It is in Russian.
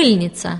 мыльница.